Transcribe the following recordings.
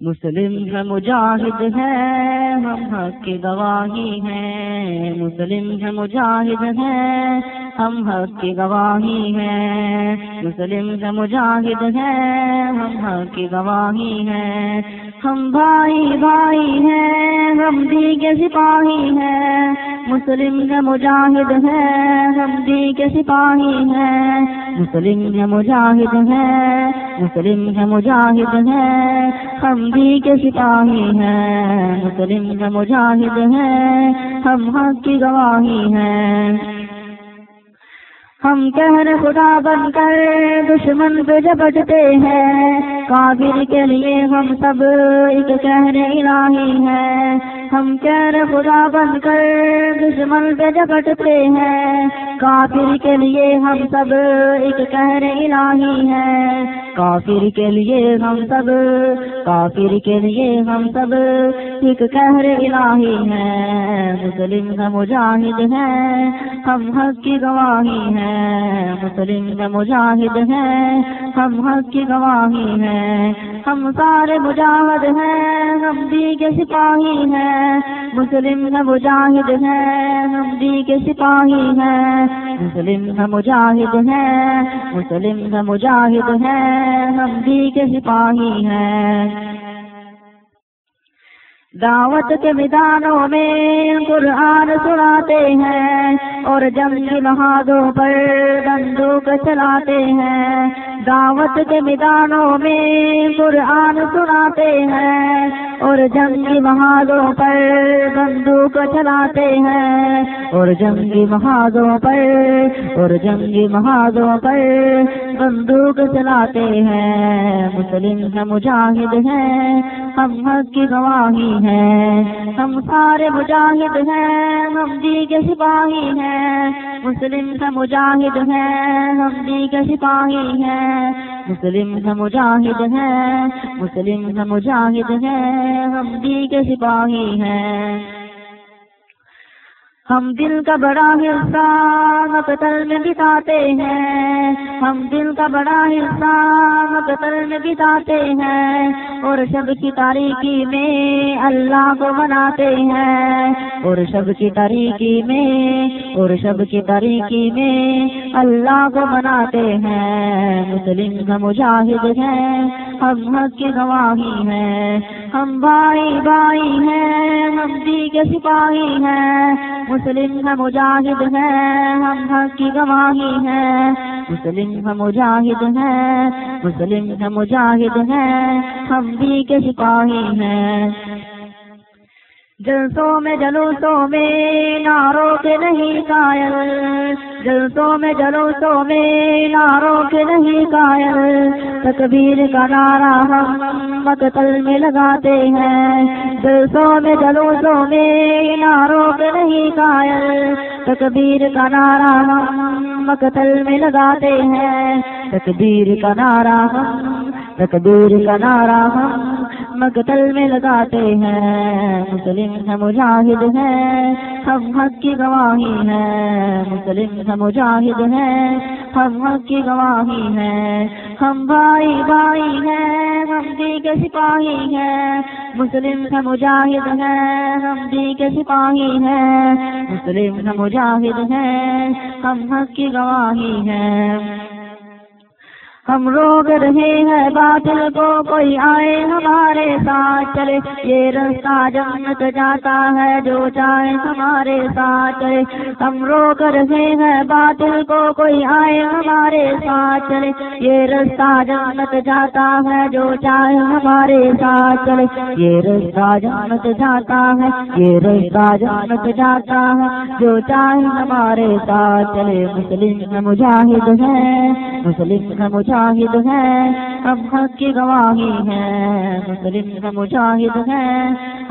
مسلم ہے مجاہد ہے ہم حق کی گواہی ہیں۔ مسلم ہے مجاہد ہے ہم حق کی گواہی ہے مسلم ہے مجاہد ہے ہم حق کی گواہی ہے ہم بھائی بھائی ہیں، ہم دی کے سپاہی ہیں۔ مسلم ہے مجاہد ہے ہم دی کے سپاہی ہیں۔ مسلم ہے مجاہد ہے مسلم ہے مجاہد ہے ہم بھی کے سپاہی ہیں۔ مسلم ہے مجاہد ہے ہم حق کی گواہی ہیں۔ ہم کہر خدا بن کر دشمن پہ جبٹتے ہیں۔ کافر کے لیے ہم سب ایک کہر الہی ہیں۔ ہم کہر خدا بن کر دشمن پہ جپٹتے ہیں۔ کافر کے لیے ہم سب ایک کہر الہی ہے کافر کے لیے ہم سب، کافر کے لیے ہم سب ایک کہر الہی ہے مسلم کا مجاہد ہے ہم حق کی گواہی ہے مسلم کا مجاہد ہے ہم حق کی گواہی ہے ہم سارے مجاہد ہیں، ہم دی کے سپاہی ہیں۔ مسلم کا مجاہد ہے، ہم کے سپاہی ہیں۔ مسلم کا مجاہد ہے، مسلم کا مجاہد ہے، ہم کے سپاہی ہیں۔ دعوت کے میدانوں میں قرآن سناتے ہیں اور جنگ محادوں پر بندوق چلاتے ہیں۔ دعوت کے میدانوں میں قرآن سناتے ہیں اور جنگی محاذوں پر بندوق چلاتے ہیں۔ اور جنگی محاذوں پر اور جنگی محاذوں پر بندوق چلاتے ہیں۔ مسلم مجاہد ہیں۔ ہم حق کی گواہی ہیں ہم سارے مجاہد ہیں، ہم دی کے سپاہی ہیں۔ مسلم سے مجاہد ہیں، ہم دی کے سپاہی ہیں۔ مسلم سے مجاہد ہیں، مسلم سے مجاہد ہیں، ہم دی کے سپاہی ہیں۔ ہم دل کا بڑا حصہ مقتل میں بتاتے ہیں۔ ہم دل کا بڑا حصہ مقتل میں بتاتے ہیں۔ اور شب کی تاریخی میں اللہ کو مناتے ہیں۔ اور شب کی تاریخی میں، اور شب کی تاریخی میں اللہ کو مناتے ہیں۔ مسلم کا مجاہد ہے ہم حق کی گواہی ہیں۔ ہم بھائی بھائی ہیں، ہم دی کے سپاہی ہیں۔ مسلم ہے مجاہد ہے، ہم حق کی گواہی ہیں مسلم ہے مجاہد ہے، مسلم ہے مجاہد ہے، ہم بھی کے سپاہی ہیں۔ جلسوں میں جلوسوں میں ناروں کے نہیں قائل۔ جلسوں میں جلوسوں میں ناروں کے نہیں قائل۔ تکبیر کا نعرہ ہم مقتل میں لگاتے ہیں۔ جلسوں میں جلوسوں میں ناروں کے نہیں قائل۔ تکبیر کا نعرہ ہم مقتل میں لگاتے ہیں۔ تکبیر کا نعرہ ہم تکبیر کا نعرہ ہم مقتل میں لگاتے ہیں۔ مسلم ہے مجاہد ہے ہم حق کی گواہی ہے مسلم ہے مجاہد ہے ہم حق کی گواہی ہے ہم بھائی بھائی ہیں، ہم دی کے سپاہی ہیں۔ مسلم ہے مجاہد ہے ہم دی کے سپاہی ہیں۔ مسلم ہے مجاہد ہے ہم حق کی گواہی ہے ہم روک رہے ہیں، باطل کو کوئی آئے ہمارے ساتھ چلے۔ یہ رستہ جنت جاتا ہے، جو چاہے ہمارے ساتھ چلے۔ ہم روک رہے ہیں، باطل کو کوئی آئے ہمارے ساتھ چلے۔ یہ رستہ جنت جاتا ہے، جو چاہے ہمارے ساتھ چلے۔ یہ رستہ جنت جاتا ہے، یہ رستہ جنت جاتا ہے، جو چاہے ہمارے ساتھ چلے۔ مسلم مجاہد ہے مسلم کا مجاہد ہے ہم حق کی گواہی ہے مسلم کا مجاہد ہے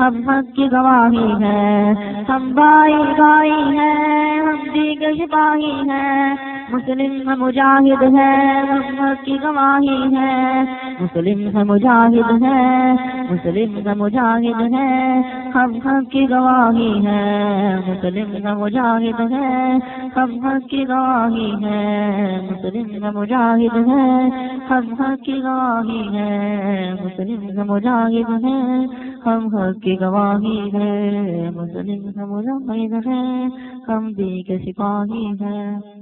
ہم حق کی گواہی ہے ہم بھائی بھائی ہیں، ہم دی کے سپاہی ہیں۔ مسلم ہے مجاہد ہے محمد کی گواہی ہے مسلم ہے مجاہد ہے مسلم ہے مجاہد ہے ہم حق کی گواہی ہے مسلم نہ مجاہد ہے، ہم حق کی گواہی ہے۔ مسلم نہ مجاہد ہے، ہم حق کی گواہی ہے۔ مسلم نہ مجاہد ہے، ہم حق کی گواہی ہے۔ مسلم نہ مجاہد ہے، ہم دی کے سپاہی ہے